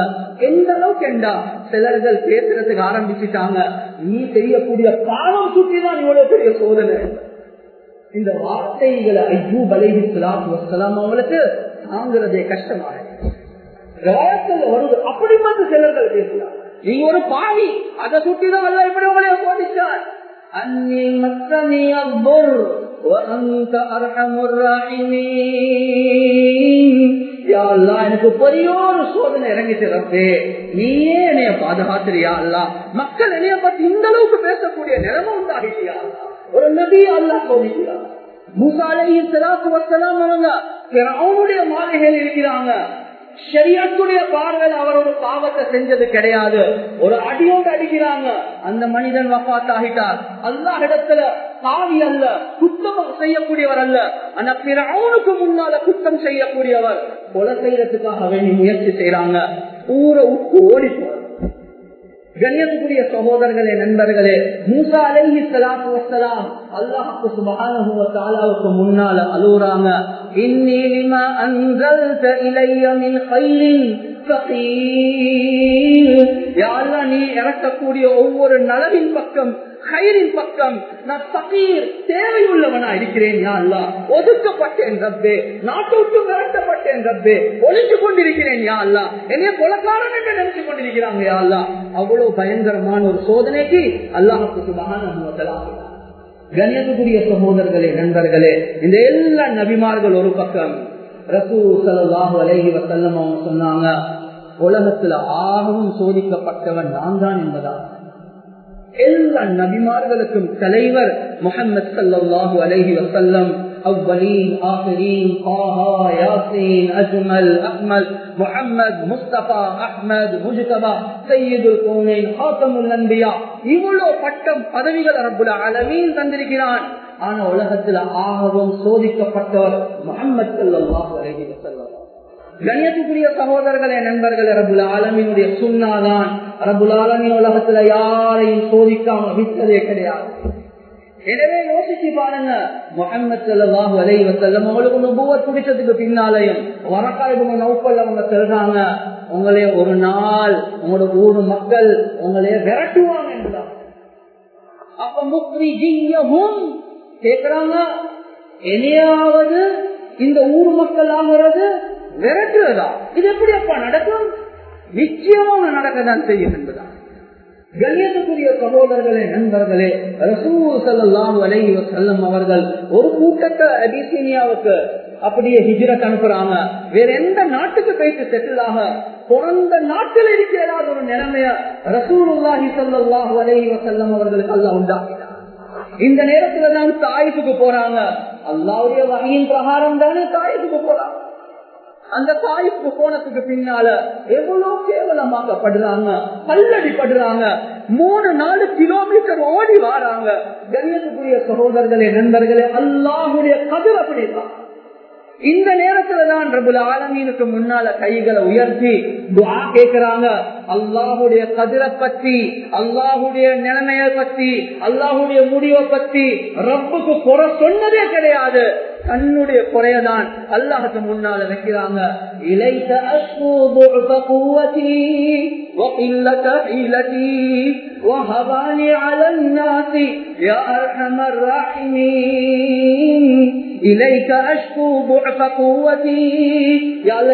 எந்த அளவுக்கு என்றா சிலர்கள் பேசுறதுக்கு ஆரம்பிச்சுட்டாங்க? நீ செய்யக்கூடிய பாவம் சுற்றிதான் இவ்வளவு பெரிய சோதனை. இந்த வார்த்தைகளை ஐயோ பலகி சுலாத்து வசலாம் அவங்களுக்கு தாங்கிறதே கஷ்டமாக வருது. அப்படி மட்டும் சிலர்கள் பேசுறாங்க நீங்க ஒரு பாவி அதை சுற்றிதான் இப்படி உங்களை சோதிச்சார் அந்நில் மற்ற நீ وأنت أرحم الراحمين யா அல்லா எனக்கு பெரிய ஒரு சோதனை இறங்கிட்டு ரப்பே நீயே என்னைய பாதுகாத்துறியா அல்லா மக்கள் என்னைய பத்தி இந்த அளவுக்கு பேசக்கூடிய நிலைமை உண்டாகிட்டியா ஒரு நபி அல்லா சோதிக்கிறா மூசாலையை சிலாத்து வசலாம் அவங்க அவனுடைய மாளிகையில் இருக்கிறாங்க ஷரியத்துடைய பார்வையில் அவர் ஒரு பாவத்தை செஞ்சது கிடையாது. ஒரு அடியோடு அடிக்கிறாங்க. அந்த மனிதன் வப்பாத் ஆகிட்டார் அல்லா இடத்துல பாவி அல்ல குத்தம் செய்யக்கூடியவர் அல்ல. ஆனா பிற அவனுக்கு முன்னால குத்தம் செய்யக்கூடியவர். கொலை செய்யறதுக்காக வேண்டி முயற்சி செய்யறாங்க ஊரை உப்பு ஓடி கண்ணியத்துக்குரிய சகோதரர்களே நண்பர்களே மூசா அலஹி சலாத்து வசலாம் அல்லாஹுக்கு தாலாவுக்கு முன்னால அழுகுறாங்க இன்னி லிமா அன்சல்த இலைய மின் கைலின் நீ இறக்கக்கூடிய ஒவ்வொரு நலவின் பக்கம் கயிறின் பக்கம் நான் பகீர் தேவையுள்ளவனா இருக்கிறேன் யா ஒதுக்கப்பட்டேன் ரப்பே. நாட்டை விட்டு விரட்டப்பட்டேன் ரப்பே. ஒழிஞ்சு கொண்டிருக்கிறேன் யா அல்லா. என்னைய கொலக்காரன் என்று நினைச்சு கொண்டிருக்கிறாங்க யா அவ்வளவு பயங்கரமான ஒரு சோதனைக்கு அல்லாஹுக்கு சுபகான கணியத்துக்குரிய சகோதரர்களே நண்பர்களே இந்த எல்லா நபிமார்கள் ஒரு பக்கம் ரசூ சல்லாஹு அலஹி வசல்லம் அவங்க சொன்னாங்க உலகத்துல ஆகவும் சோதிக்கப்பட்டவன் நான் தான் என்பதா எல்லா நபிமார்களுக்கும் தலைவர் முகமது சல்லாஹூ அலஹி வசல்லம் ஆஹா யாசின் முஸ்தபா அஹ்மது முஜ்தபா சையீதுல் நம்பியா இவ்வளோ பட்டம் பதவிகள் அரபுல அளவீன் தந்திருக்கிறான். ஆனா உலகத்தில் ஆகவும் சோதிக்கப்பட்டவர் முகமது சல்லாஹூ அலஹி கண்ணியத்துக்குரிய சகோதரர்களே நண்பர்களே ரபுல் ஆலமினுடைய சுண்ணாதான். ரபுல் ஆலமி உலகத்துல யாரையும் சோதிக்காம விட்டதே கிடையாது. எனவே யோசிச்சு பாருங்க முகமது அலை வசல்லம் அவங்களுக்கு நுபுவத் குடிச்சதுக்கு பின்னாலையும் வரக்காய்பு நௌக்கல் அவங்க செல்றாங்க உங்களே ஒரு நாள் உங்களோட ஊர் மக்கள் உங்களைய விரட்டுவாங்க என்றுதான் அப்ப முக்ரி ஜியமும் கேக்குறாங்க என்னையாவது இந்த ஊர் மக்கள் ஆகிறது விரட்டுவதா இது எப்படி அப்பா நடக்கும்? நிச்சயமாக நடக்கதான் செய்யும் என்பதான் கண்ணியத்துக்குரிய சகோதரர்களே நண்பர்களே ரசூசல்லாம் சல்லாஹூ செல்லம் அவர்கள் ஒரு கூட்டத்தை அபிசீனியாவுக்கு அப்படியே ஹிஜ்ரத் அனுப்புறாங்க வேற எந்த நாட்டுக்கு போயிட்டு செட்டில் ஆக பிறந்த நாட்டில் இருக்கிற ஒரு நிலைமைய ரசூலுல்லாஹி சல்லாஹூ அலைஹி வசல்லம் அவர்களுக்கு அல்ல உண்டா இந்த நேரத்துல தான் தாயிப்புக்கு போறாங்க. அல்லாவுடைய வகையின் பிரகாரம் தானே தாயிப்புக்கு போறாங்க. அந்த தாய்ப்பு போனதுக்கு பின்னால எவ்வளவு கேவலமாக்கப்படுறாங்க படுறாங்க மூணு நாலு கிலோமீட்டர் ஓடி வராங்க. கண்ணியத்துக்குரிய சகோதரர்களே நண்பர்களே அல்லாஹுடைய கதிர் அப்படிதான் இந்த நேரத்துல தான் பிரபுல ஆலமீனுக்கு முன்னால கைகளை உயர்த்தி துவா கேட்கிறாங்க அல்லாஹுடைய கதிரை பத்தி அல்லாஹுடைய நிலைமையை பத்தி அல்லாஹுடைய முடிவை பத்தி ரப்புக்கு குறை சொன்னதே கிடையாது. தன்னுடைய குறையதான் அல்லாஹுக்கு முன்னால வைக்கிறாங்க. இலைத்த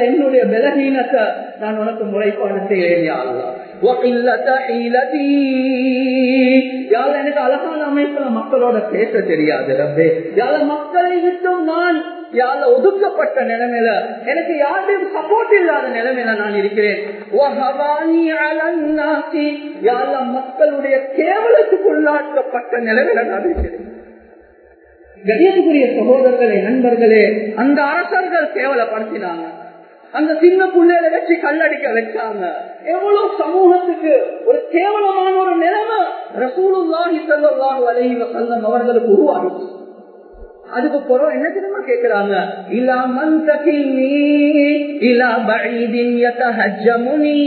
என்னுடைய பலகீனத்தை நான் உனக்கு முறைப்பாடு செய்கிறேன் யாழ்லா எனக்கு அழகான அமைப்புல மக்களோட பேச தெரியாது ரப்பே. யாழ மக்களை விட்டும் நான் யால ஒதுக்கப்பட்ட நிலைமையில எனக்கு யாரையும் சப்போர்ட் இல்லாத நிலைமையில நான் இருக்கிறேன். மக்களுடைய கேவலத்துக்குள்ளாக்கப்பட்ட நிலைமையில நான் இருக்கிறேன். கணியத்துக்குரிய சகோதரர்களே நண்பர்களே அந்த அரசர்கள் கேவலப்படுத்தினாங்க. அந்த சின்ன புள்ளையில வச்சு கல்லடிக்க வச்சாங்க எவ்வளவு சமூகத்துக்கு ஒரு கேவலமான ஒரு நிலைமை ரசூலுல்லாஹி ஸல்லல்லாஹு அலைவ செல்லம் அவர்களுக்கு உருவாகிச்சு அதுக்கு பிறகு என்ன தெரியுமா கேக்குறாங்க? இலா மன் இலா பஈதின் யதஹஜ்ஜமுனி.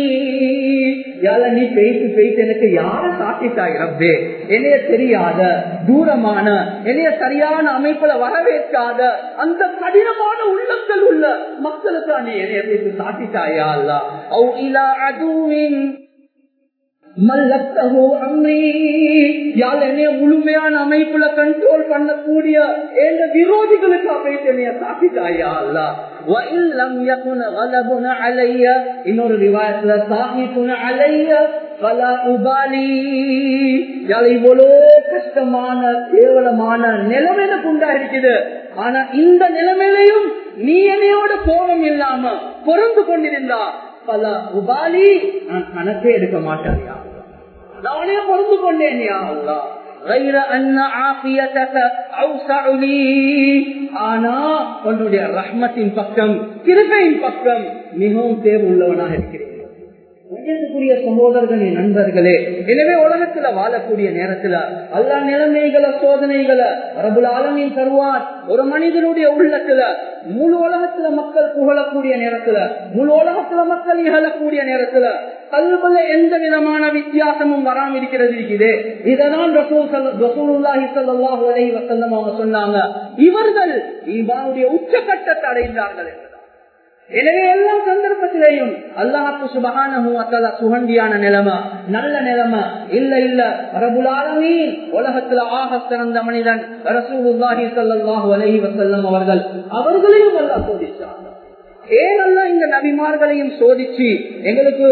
யால நீ பேசி பேசி எனக்கு யார காட்டிட்டாய் ரப்பே? என்னைய தெரியாத தூரமான என்னைய சரியான அமைப்புல வரவேற்காத அந்த கடினமான உள்ளங்கள் உள்ள மக்களுக்கு நீ என்னைய பேசி காட்டிட்டாயா அல்ல? அவ் இலா அதுவின் முழுமையான அமைப்புல கண்ட்ரோல் பண்ணக்கூடிய எந்த விரோதிகளுக்கு அமைப்பு காட்டிட்டாயா அல்ல? இன்னொரு விவாதத்துல சாஹிப்புன அலைய. பல உபாலி. இவ்வளோ கஷ்டமான கேவலமான நிலைமை எனக்கு உண்டா ஆனா இந்த நிலைமையிலையும் நீ என்னையோட கோபம் இல்லாம பொருந்து கொண்டிருந்தா. பல உபாலி நான் கணக்கே எடுக்க மாட்டேன் நானே பொருந்து ஆனா உன்னுடைய ரஹ்மத்தின் பக்கம் கிருபையின் பக்கம் மிகவும் தேர்வு உள்ளவனாக இருக்கிறேன். உயர்வுக்குரிய சகோதரர்களே நண்பர்களே எனவே உலகத்துல வாழக்கூடிய நேரத்துல அல்லா நிலைமைகளை சோதனைகளை ரபுல் ஆலமின் தருவார். ஒரு மனிதனுடைய உள்ளத்துல முழு உலகத்துல மக்கள் புகழக்கூடிய நேரத்துல முழு உலகத்துல மக்கள் இகழக்கூடிய நேரத்துல கல்வில எந்த விதமான வித்தியாசமும் வராம இருக்கிறது இருக்குது. இததான் அவங்க சொன்னாங்க. இவர்கள் இவாருடைய உச்சகட்டத்தை அடைந்தார்கள். எனவே எல்லா சந்தர்ப்பத்திலையும் அல்லாஹு சுபகான சுகண்டியான நிலைமை நல்ல நிலைமை இல்ல இல்ல. ரபுலாலமீ உலகத்துல ஆக சிறந்த மனிதன் ரசூலுல்லாஹி ஸல்லல்லாஹு அலைஹி வஸல்லம் அவர்கள். அவர்களையும் அல்லாஹ் சோதிச்சாங்க ஏன் அல்ல இந்த நபிமார்களையும் சோதிச்சு எங்களுக்கு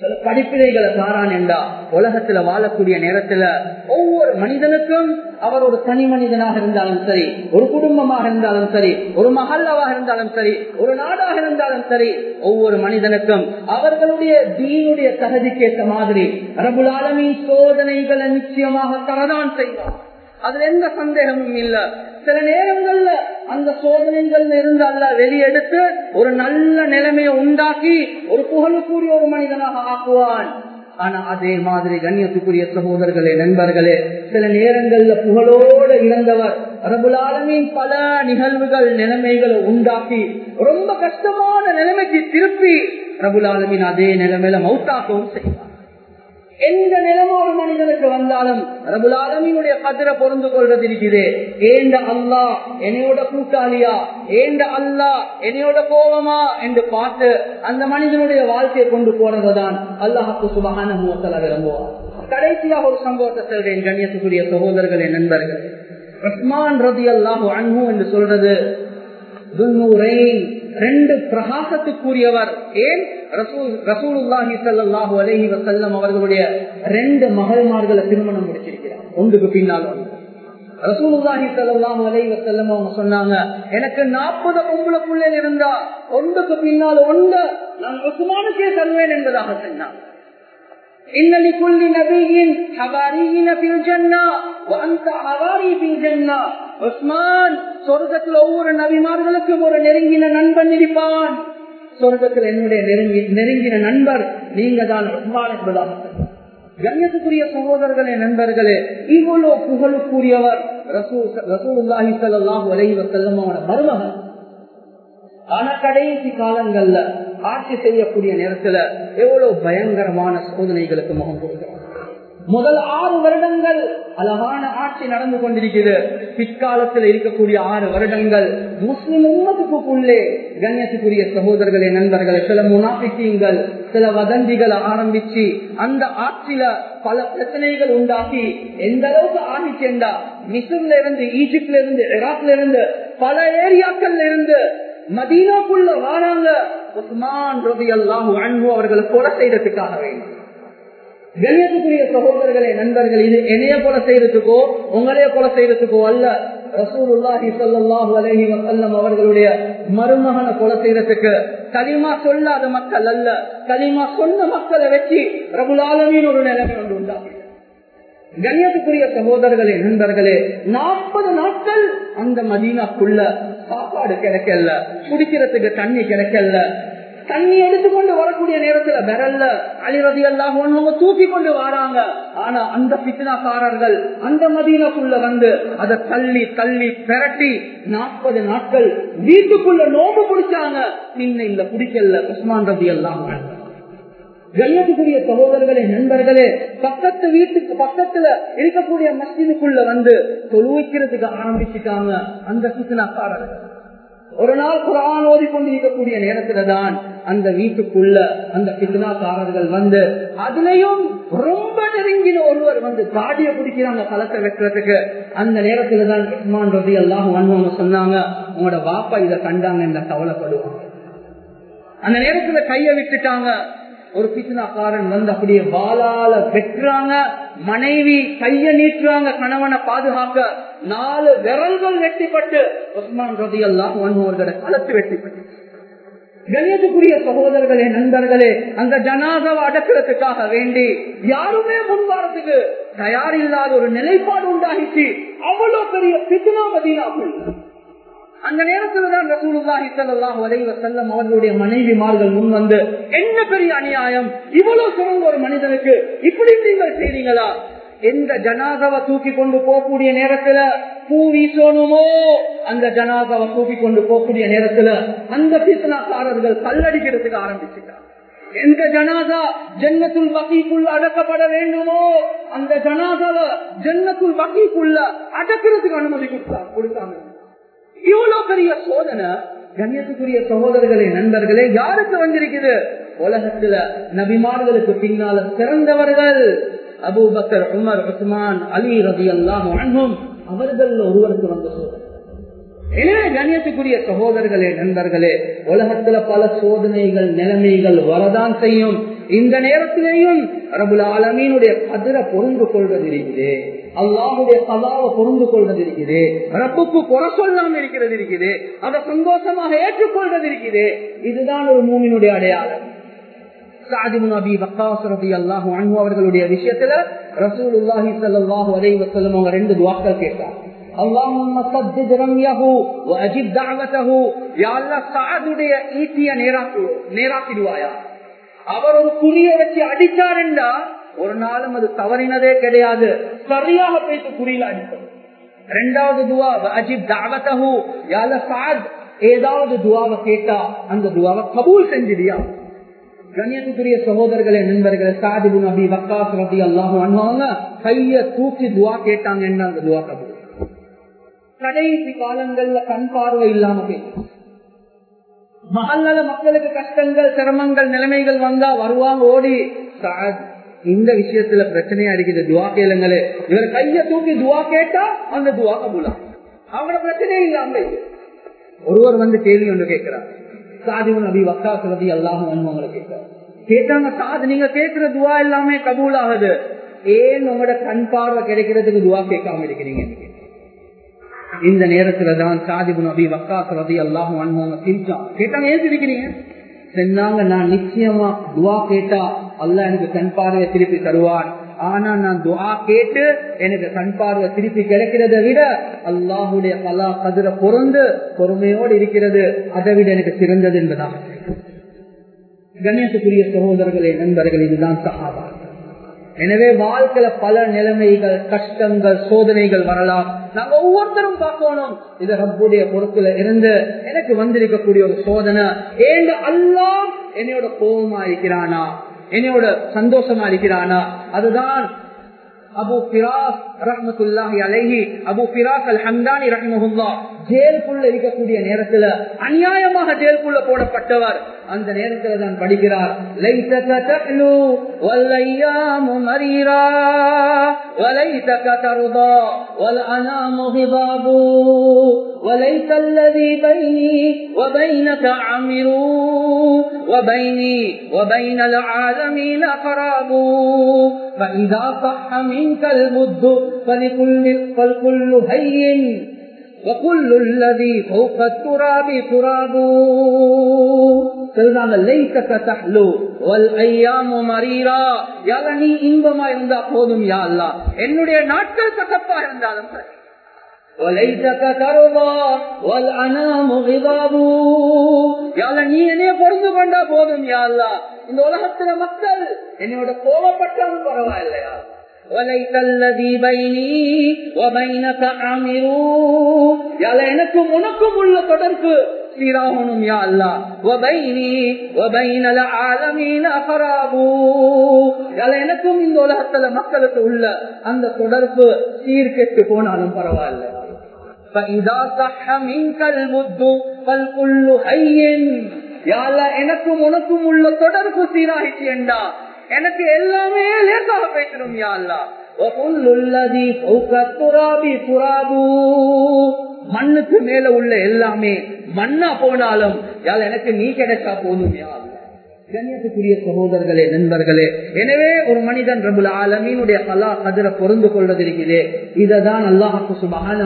சில படிப்பினைகளை தாரான் என்றா உலகத்துல வாழக்கூடிய நேரத்துல ஒவ்வொரு மனிதனுக்கும் அவர் ஒரு தனி மனிதனாக இருந்தாலும் சரி ஒரு குடும்பமாக இருந்தாலும் சரி ஒரு மகல்லாவாக இருந்தாலும் சரி ஒரு நாடாக இருந்தாலும் சரி ஒவ்வொரு மனிதனுக்கும் அவர்களுடைய தீனுடைய தகுதிக்கேற்ற மாதிரி ரபுலாலமின் சோதனைகளை நிச்சயமாக தரதான் செய்வார். அதுல எந்த சந்தேகமும் இல்ல. சில நேரங்கள்ல அந்த சோதனைகள் இருந்து அல்ல வெளியெடுத்து ஒரு நல்ல நிலைமையை உண்டாக்கி ஒரு புகழுக்குரிய ஒரு மனிதனாக ஆக்குவான். ஆனா அதே மாதிரி கண்ணியத்துக்குரிய சகோதரர்களே நண்பர்களே சில நேரங்கள்ல புகழோடு இறந்தவர் ரபுலாலமின் பல நிகழ்வுகள் நிலைமைகளை உண்டாக்கி ரொம்ப கஷ்டமான நிலைமைக்கு திருப்பி ரபுலாலமின் அதே நிலைமையில மௌத்தாக்கவும் செய்வார். எந்த நிலமா ஒரு மனிதனுக்கு வந்தாலும் ரபுலாலமீனுடைய கதிரை பொருந்து கொள்வது இருக்குது ஏந்த அல்லா என்னையோட கூட்டாளியா? ஏந்த அல்லா என்னையோட கோபமா? என்று பார்த்து அந்த மனிதனுடைய வாழ்க்கையை கொண்டு போறதுதான் அல்லாஹாக்கு சுபகான மூத்தல விரும்புவார். கடைசியாக ஒரு சம்பவத்தை சொல்றேன் கண்ணியத்துக்குரிய சகோதரர்களே நண்பர்கள். ரஹ்மான் ரதி அல்லாஹு அன்பு என்று சொல்றது ரெண்டு பிரகாசத்துக்குரியவர். ஏன்? ரசூலுல்லாஹி சல்லாஹு அலஹி வசல்லம் அவர்களுடைய ரெண்டு மகள்மார்களை திருமணம் முடிச்சிருக்கிறார். ஒன்றுக்கு பின்னால் ரசூலுல்லாஹி சல்லாஹு அலஹி வசல்லம் அவங்க சொன்னாங்க எனக்கு நாற்பது பொம்பளை பிள்ளை இருந்தா ஒன்றுக்கு பின்னால் ஒன்று நான் உசுமானுக்கே தருவேன் என்பதாக சொன்னாங்க. இன்னலிக்குள்ளி நபியின் ஹவாரியின் பில் ஜன்னா வந்த ஹவாரி பில் ஜன்னா உஸ்மான் சொர்க்கத்துல ஒவ்வொரு நபிமார்களுக்கும் ஒரு நெருங்கின நண்பன் இருப்பான். சொர்க்கத்தில் என்னுடைய நெருங்கி நெருங்கின நண்பர் நீங்க தான் உஸ்மான் என்பதாக கண்ணியத்துக்குரிய சகோதரர்களே நண்பர்களே இவ்வளவு புகழுக்குரியவர் ரசூலுல்லாஹி சல்லாஹு அலைஹி வஸல்லம் மருமகன். ஆனா கடைசி காலங்கள்ல ஆட்சி செய்யக்கூடிய நேரத்துல எவ்வளவு பயங்கரமான சோதனைகளுக்கு முகம் கொடுக்கிறார் முதல் ஆறு வருடங்கள் அழகான ஆட்சி நடந்து கொண்டிருக்கிறது. பிற்காலத்தில் இருக்கக்கூடிய ஆறு வருடங்கள் முஸ்லிம் உம்மத்துக்குள்ளே கண்ணியத்துக்குரிய சகோதரர்களே நண்பர்களே சில முனாபிக்கீங்கள் சில வதந்திகளை ஆரம்பிச்சு அந்த ஆட்சியில பல பிரச்சனைகள் உண்டாக்கி எந்த அளவுக்கு ஆகிச்சேண்டா மிஸ்ர்ல இருந்து ஈஜிப்ட்ல இருந்து ஈராக்ல இருந்து பல ஏரியாக்கள்ல இருந்து மதீனாக்குள்ள வாராங்க உஸ்மான் ரபி அல்லாஹு அன்பு அவர்களை கொலை செய்யறதுக்காக வேண்டும் கண்ணியத்துக்குரிய சகோதரர்களே நண்பர்கள் இது என்னைய போல செய்யறதுக்கோ உங்களைய போல செய்யறதுக்கோ அல்ல. ரசூலுல்லாஹி ஸல்லல்லாஹு அலைஹி வஸல்லம் அவர்களுடைய மருமகனை கொலை செய்யறதுக்கு களிமா சொல்லாத மக்கள் அல்ல. களிமா சொன்ன மக்களை வச்சு ரபுல் ஒரு நிலைமை ஒன்று உண்டாக்கி. கண்ணியத்துக்குரிய சகோதரர்களே நண்பர்களே நாற்பது நாட்கள் அந்த மதீனாக்குள்ள சாப்பாடு கிடைக்கல குடிக்கிறதுக்கு தண்ணி கிடைக்கல தண்ணி எடுத்துக்கொண்டு வரக்கூடிய நேரத்துல விரல்ல அழிரதி எல்லாம் அவங்க தூக்கி கொண்டு வராங்க. ஆனா அந்த பித்னாக்காரர்கள் அந்த மதீனாக்குள்ள வந்து அதை தள்ளி தள்ளி பெரட்டி நாற்பது நாட்கள் வீட்டுக்குள்ள நோம்பு பிடிச்சாங்க. இன்னும் இல்ல பிடிக்கல உஸ்மான் ரதி எல்லாம் கண்ணியத்துக்குரிய சகோதரர்களே நண்பர்களே பக்கத்து வீட்டுக்கு பக்கத்துல இருக்கக்கூடிய மஸ்ஜிதுக்குள்ள வந்து தொழுவிக்கிறதுக்கு ஆரம்பிச்சுட்டாங்க அந்த சித்தனாக்காரர்கள் ஒரு நாள் குரான் ஓதி கொண்டிருக்கக்கூடிய நேரத்துல தான் அந்த வீட்டுக்குள்ள அந்த பித்னாக்காரர்கள் வந்து அதுலயும் ரொம்ப நெருங்கின ஒருவர் வந்து தாடிய அந்த பழத்தை வெட்டுறதுக்கு அந்த நேரத்துல தான் உஸ்மான் ரவி எல்லாம் வன்வங்க சொன்னாங்க உங்களோட வாப்பா இதை கண்டாங்க என்ற கவலைப்படுவாங்க அந்த நேரத்துல கைய விட்டுட்டாங்க. ஒரு பித்னாக்காரன் வந்து அப்படியே வாளால வெட்டுறாங்க. மனைவி கைய நீட்டுறாங்க கணவனை பாதுகாக்க. நாலு விரல்கள் வெட்டிப்பட்டு உஸ்மான் ரதி எல்லாம் ஒன்றுவர்களோட அழைத்து வெட்டிப்பட்டு. கணியத்துக்குரிய சகோதரர்களே நண்பர்களே அந்த ஜனாதாவை அடக்கிறதுக்காக வேண்டி யாருமே முன்வாரத்துக்கு தயார் இல்லாத ஒரு நிலைப்பாடு உண்டாகிச்சு. அவ்வளவு பெரிய பித்னா அந்த நேரத்தில் தான் ரசூலுல்லாஹி ஸல்லல்லாஹு அலைஹி வஸல்லம் அவர்களுடைய மனைவிமார்கள் முன் வந்து என்ன பெரிய அநியாயம்? இவ்வளவு சிறந்த ஒரு மனிதனுக்கு இப்படி நீங்கள் செய்றீங்களா எந்த ஜனாதவை தூக்கி கொண்டு போகக்கூடிய நேரத்துல பூ வீசணுமோ அந்த ஜனாதவை தூக்கி கொண்டு போகக்கூடிய நேரத்துல அந்த பித்தனாக்காரர்கள் கல்லடிக்கிறதுக்கு ஆரம்பிச்சுட்டாங்க. எந்த ஜனாதா ஜன்னத்துள் வகைக்குள்ள அடக்கப்பட வேண்டுமோ அந்த ஜனாதாவை ஜன்னத்துள் வகைக்குள்ள அடக்கிறதுக்கு அனுமதி கொடுத்தா கொடுத்தாங்க. இவ்வளவு பெரிய சோதனை கண்ணியத்துக்குரிய சகோதரர்களே நண்பர்களே யாருக்கு வந்திருக்குது? உலகத்துல நபிமார்களுக்கு பின்னால சிறந்தவர்கள் அபூபக்கர் உமர் உஸ்மான் அலி ரபி அல்லாம் அவர்கள் ஒருவருக்கு வந்த சோதனை. எனவே கண்ணியத்துக்குரிய சகோதரர்களே நண்பர்களே உலகத்துல பல சோதனைகள் நிலைமைகள் வரதான் செய்யும். இந்த நேரத்திலேயும் ரபுல் ஆலமீனுடைய அதிர பொருந்து கொள்வது இருக்குது அல்லாஹுடைய கலாவை பொருந்து கொள்வது இருக்குது ரப்புக்கு குறை சொல்லாமல் இருக்கிறது இருக்குது அதை சந்தோஷமாக ஏற்றுக்கொள்வது இருக்குது இதுதான் ஒரு மூமினுடைய அடையாளம். அவர்களுடைய விஷயத்துல ரசூலுல்லாஹி சல்லாஹூ ரெண்டு துவாக்கள் கேட்டாங்க. ஒரு நாளும் அது தவறினதே கிடையாது. ரெண்டாவது துவா அஜிப் தாவத்தஹூ யால சாத் ஏதாவது துவாவை கேட்டா அந்த துவாவை கபூல் செஞ்சிடியா? கண்ணியத்துக்குரிய சகோதரர்களே நண்பர்களே சாதிபு நபி வக்காஸ் ரபி அல்லாஹ் அண்ணாங்க கைய தூக்கி துவா கேட்டாங்க என்ன அந்த துவா கபூல் கடைசி காலங்கள்ல கண் பார்வை இல்லாம போயிடுச்சு. மகல்ல மக்களுக்கு கஷ்டங்கள் சிரமங்கள் நிலைமைகள் வந்தா வருவாங்க ஓடி. இந்த விஷயத்துல பிரச்சனையா இருக்குது துவா கேளுங்களே. இவர் கைய தூக்கி துவா கேட்டா அந்த துவா கபூலா அவங்களோட பிரச்சனையே இல்லாம ஒருவர் வந்து கேள்வி ஒன்று கேட்கிறார். சாதிவன் அபி வக்கா சுரதி அல்லாஹ் அவங்களை கேட்கிறார் கேட்டாங்க சாது நீங்க கேட்கிற துவா எல்லாமே கபூல் ஆகுது ஏன் உங்களோட கண் பார்வை கிடைக்கிறதுக்கு துவா கேட்காம இருக்கிறீங்க? இந்த நேரத்துல தான் சாதிபு அபி வக்கா சுரதி அல்லாஹ் அவங்க சிரிச்சான் கேட்டாங்க ஏன் சிரிக்கிறீங்க? சொன்னாங்க நான் நிச்சயமா துவா கேட்டா அல்ல எனக்கு கண் பார்வையை திருப்பி தருவான். ஆனா நான் துவா கேட்டு எனக்கு கண் பார்வை திருப்பி கிடைக்கிறத விட அல்லாஹுடைய பலா கதிர பொருந்து பொறுமையோடு இருக்கிறது. அதை விட எனக்கு சிறந்தது என்பதாக கண்ணியத்துக்குரிய சகோதரர்களே நண்பர்கள் இதுதான் சகாபா எனவே வாழ்க்கையில பல நிலைமைகள் கஷ்டங்கள் சோதனைகள் வரலாம். நாங்க ஒவ்வொருத்தரும் பார்க்கணும். இது ரப்புடைய பொறுப்புல இருந்து எனக்கு வந்திருக்கக்கூடிய ஒரு சோதனை. ஏன் அல்லாம் என்னையோட கோபமா இருக்கிறானா? என்னையோட சந்தோஷமா இருக்கிறானா? அதுதான் அபு பிராஸ் ரஹமத்துல்லாஹி அலஹி அபு பிராஸ் அல் ஹம்தானி ரஹமஹுல்லா. ஜெயிலுக்குள்ள இருக்கக்கூடிய நேரத்துல அநியாயமாக ஜெயிலுக்குள்ள போடப்பட்டவர். அந்த நேரத்துல தான் படிக்கிறார் லைத்தக தஹ்லு வல்லையாமு மரீரா வலைத்தக தர்தா வல் அனாமு ஹிபாபு وليس الذي بيني وبينك عامر وبيني وبين العالمين قراب فإذا صح منك المد فلكل, فالكل هين وكل الذي فوق التراب تراب சொல்றாங்க லைத்தக்க தஹ்லு வல் ஐயாமு மரீரா யால நீ இன்பமா இருந்தா போதும் யா அல்லா என்னுடைய நாட்கள் கசப்பா இருந்தாலும் சரி وليتك ترضى والانام غضاب யால நீ என்னைய பொருந்து கொண்டா போதும் யா அல்லா இந்த உலகத்துல மக்கள் என்னோட கோபப்பட்டாலும் பரவாயில்லையா وليس الذي بيني وبينك عامر யால எனக்கும் உனக்கும் உள்ள தொடர்பு சீராகணும் யா அல்லா وبيني وبين العالمين خرابو எனக்கும் இந்த உலகத்துல மக்களுக்கு உள்ள அந்த தொடர்பு சீர்கெட்டு போனாலும் பரவாயில்ல فإذا صح منك المد فالكل حي எனக்கும் உனக்கும் உள்ள தொடர்பு சீராகிச்சு என்றா எனக்கு எல்லாமே லேசாக பேசணும் யா மண்ணுக்கு மேல உள்ள எல்லாமே மண்ணா போனாலும் யாழ் எனக்கு நீ கிடைச்சா போதும் யா கண்ணியத்துக்குரிய சகோதரர்களே நண்பர்களே எனவே ஒரு மனிதன் ரபுல் ஆலமீனுடைய கலா கதிர பொருந்து கொள்வதிருக்கிறே இததான் அல்லாஹு சுபகான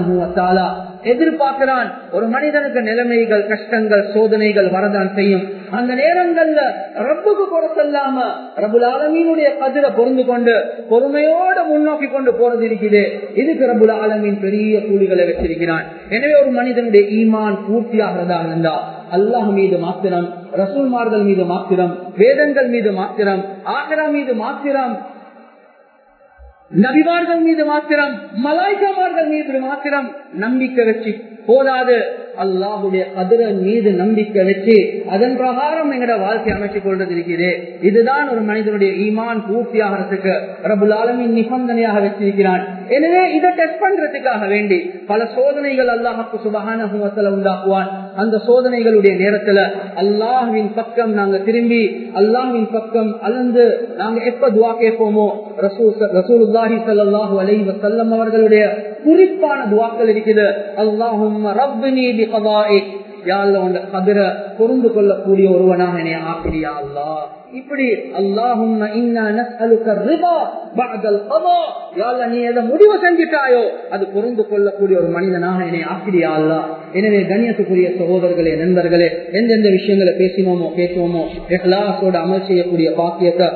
எதிர்பார்க்கிறான். ஒரு மனிதனுக்கு நிலைமைகள் கஷ்டங்கள் சோதனைகள் வரதான் செய்யும். அந்த நேரங்கள்ல ரப்புக்கு பொறுத்தல்லாம ரபுலாலமீனுடைய கதிர பொருந்து கொண்டு பொறுமையோட முன்னோக்கி கொண்டு போறது இருக்குது. இதுக்கு ரபுல் ஆலமீன் பெரிய கூலிகளை வச்சிருக்கிறான். எனவே ஒரு மனிதனுடைய ஈமான் பூர்த்தியாகிறதா இருந்தா அல்லாஹ் மீது மாத்திரம் ரசூல்மார்கள் மீது மாத்திரம் வேதங்கள் மீது மாத்திரம் ஆகரா மீது மாத்திரம் நபிமார்கள் மீது மாத்திரம் மலாய்க்காமார்கள் மீது மாத்திரம் நம்பிக்கை வச்சு போதாது. அல்லாஹுடைய கதிரன் மீது நம்பிக்கை வச்சு அதன் பிரகாரம் எங்களோட வாழ்க்கை அமைச்சுக் கொள்றது இருக்கிறது இதுதான் ஒரு மனிதனுடைய ஈமான் பூர்த்தியாகிறதுக்கு ரபுல் ஆலமின் நிபந்தனையாக வச்சிருக்கிறான். எனவே இதை டெஸ்ட் பண்றதுக்காக வேண்டி பல சோதனைகள் அல்லாஹுக்கு சுபகான உண்டாக்குவான். அந்த சோதனைகளுடைய நேரத்துல அல்லாஹுவின் பக்கம் நாங்க திரும்பி அல்லாஹின் பக்கம் அலந்து நாங்க எப்ப துவா கேட்போமோ ரசூல் ரசூலுல்லாஹி சல்லாஹூ அலை வசல்லம் அவர்களுடைய குறிப்பான துவாக்கள் இருக்குது. அல்லாஹும் பி கதாயிக் பொருந்து கொள்ளக்கூடிய ஒருவனாக என்னை ஆப்பிரியா அல்லா இப்படி அல்லாஹும் நீ எதை முடிவு செஞ்சிட்டாயோ அது பொருந்து கொள்ளக்கூடிய ஒரு மனிதனாக என்னை ஆப்பிரியா அல்லா எனவே கண்ணியத்துக்குரிய சகோதரர்களே நண்பர்களே எந்தெந்த விஷயங்களை பேசினோமோ பேசுவோமோ எஹ்லாசோட அமல் செய்யக்கூடிய பாக்கியத்தை